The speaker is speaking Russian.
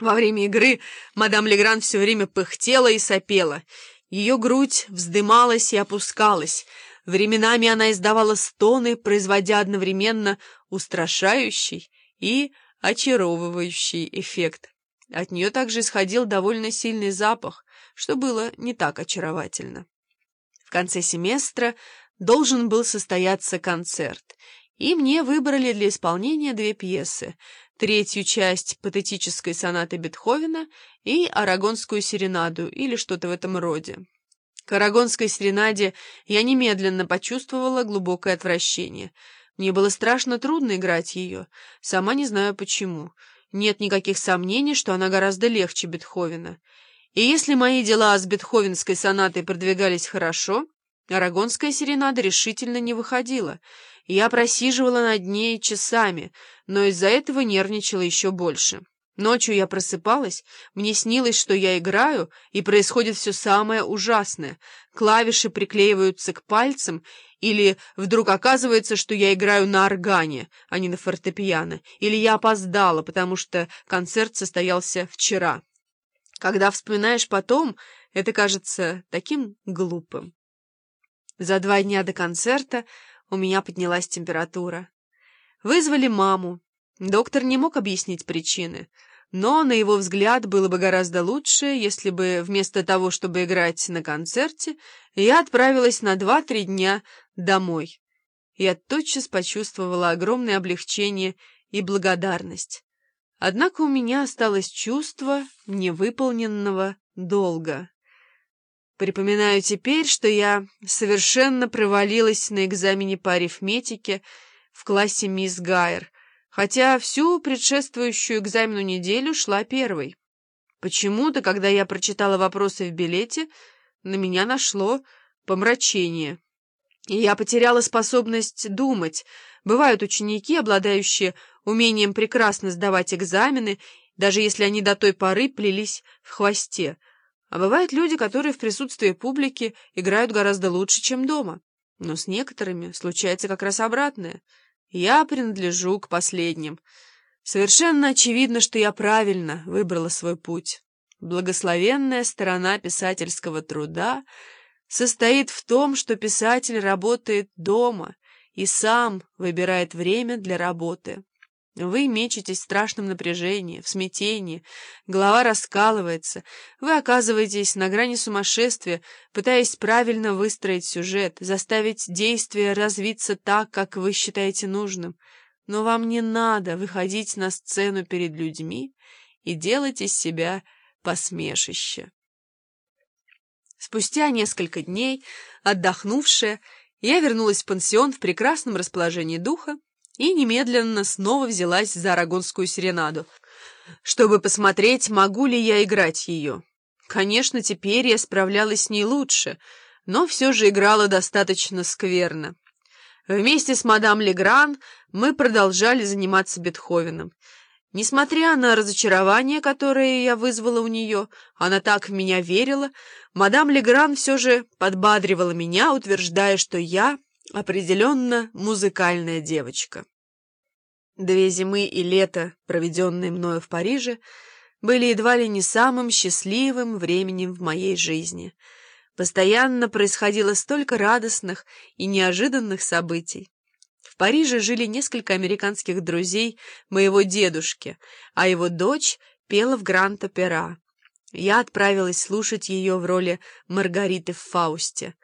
Во время игры мадам Легран все время пыхтела и сопела. Ее грудь вздымалась и опускалась. Временами она издавала стоны, производя одновременно устрашающий и очаровывающий эффект. От нее также исходил довольно сильный запах, что было не так очаровательно. В конце семестра должен был состояться концерт, и мне выбрали для исполнения две пьесы — третью часть патетической сонаты Бетховена и арагонскую серенаду или что-то в этом роде. К арагонской серенаде я немедленно почувствовала глубокое отвращение. Мне было страшно трудно играть ее, сама не знаю почему. Нет никаких сомнений, что она гораздо легче Бетховена. И если мои дела с бетховенской сонатой продвигались хорошо, арагонская серенада решительно не выходила — я просиживала над ней часами, но из-за этого нервничала еще больше. Ночью я просыпалась, мне снилось, что я играю, и происходит все самое ужасное. Клавиши приклеиваются к пальцам, или вдруг оказывается, что я играю на органе, а не на фортепиано, или я опоздала, потому что концерт состоялся вчера. Когда вспоминаешь потом, это кажется таким глупым. За два дня до концерта у меня поднялась температура. Вызвали маму. Доктор не мог объяснить причины, но, на его взгляд, было бы гораздо лучше, если бы вместо того, чтобы играть на концерте, я отправилась на два-три дня домой. Я тотчас почувствовала огромное облегчение и благодарность. Однако у меня осталось чувство невыполненного долга. Припоминаю теперь, что я совершенно провалилась на экзамене по арифметике в классе мисс Гайер, хотя всю предшествующую экзамену неделю шла первой. Почему-то, когда я прочитала вопросы в билете, на меня нашло помрачение. И я потеряла способность думать. Бывают ученики, обладающие умением прекрасно сдавать экзамены, даже если они до той поры плелись в хвосте — а бывают люди, которые в присутствии публики играют гораздо лучше, чем дома. Но с некоторыми случается как раз обратное. Я принадлежу к последним. Совершенно очевидно, что я правильно выбрала свой путь. Благословенная сторона писательского труда состоит в том, что писатель работает дома и сам выбирает время для работы. Вы мечетесь в страшном напряжении, в смятении, голова раскалывается, вы оказываетесь на грани сумасшествия, пытаясь правильно выстроить сюжет, заставить действие развиться так, как вы считаете нужным. Но вам не надо выходить на сцену перед людьми и делать из себя посмешище. Спустя несколько дней, отдохнувшая, я вернулась в пансион в прекрасном расположении духа, и немедленно снова взялась за арагонскую серенаду, чтобы посмотреть, могу ли я играть ее. Конечно, теперь я справлялась с ней лучше, но все же играла достаточно скверно. Вместе с мадам Легран мы продолжали заниматься Бетховеном. Несмотря на разочарование, которое я вызвала у нее, она так в меня верила, мадам Легран все же подбадривала меня, утверждая, что я Определенно музыкальная девочка. Две зимы и лето, проведенные мною в Париже, были едва ли не самым счастливым временем в моей жизни. Постоянно происходило столько радостных и неожиданных событий. В Париже жили несколько американских друзей моего дедушки, а его дочь пела в Гранд-Опера. Я отправилась слушать ее в роли Маргариты в «Фаусте».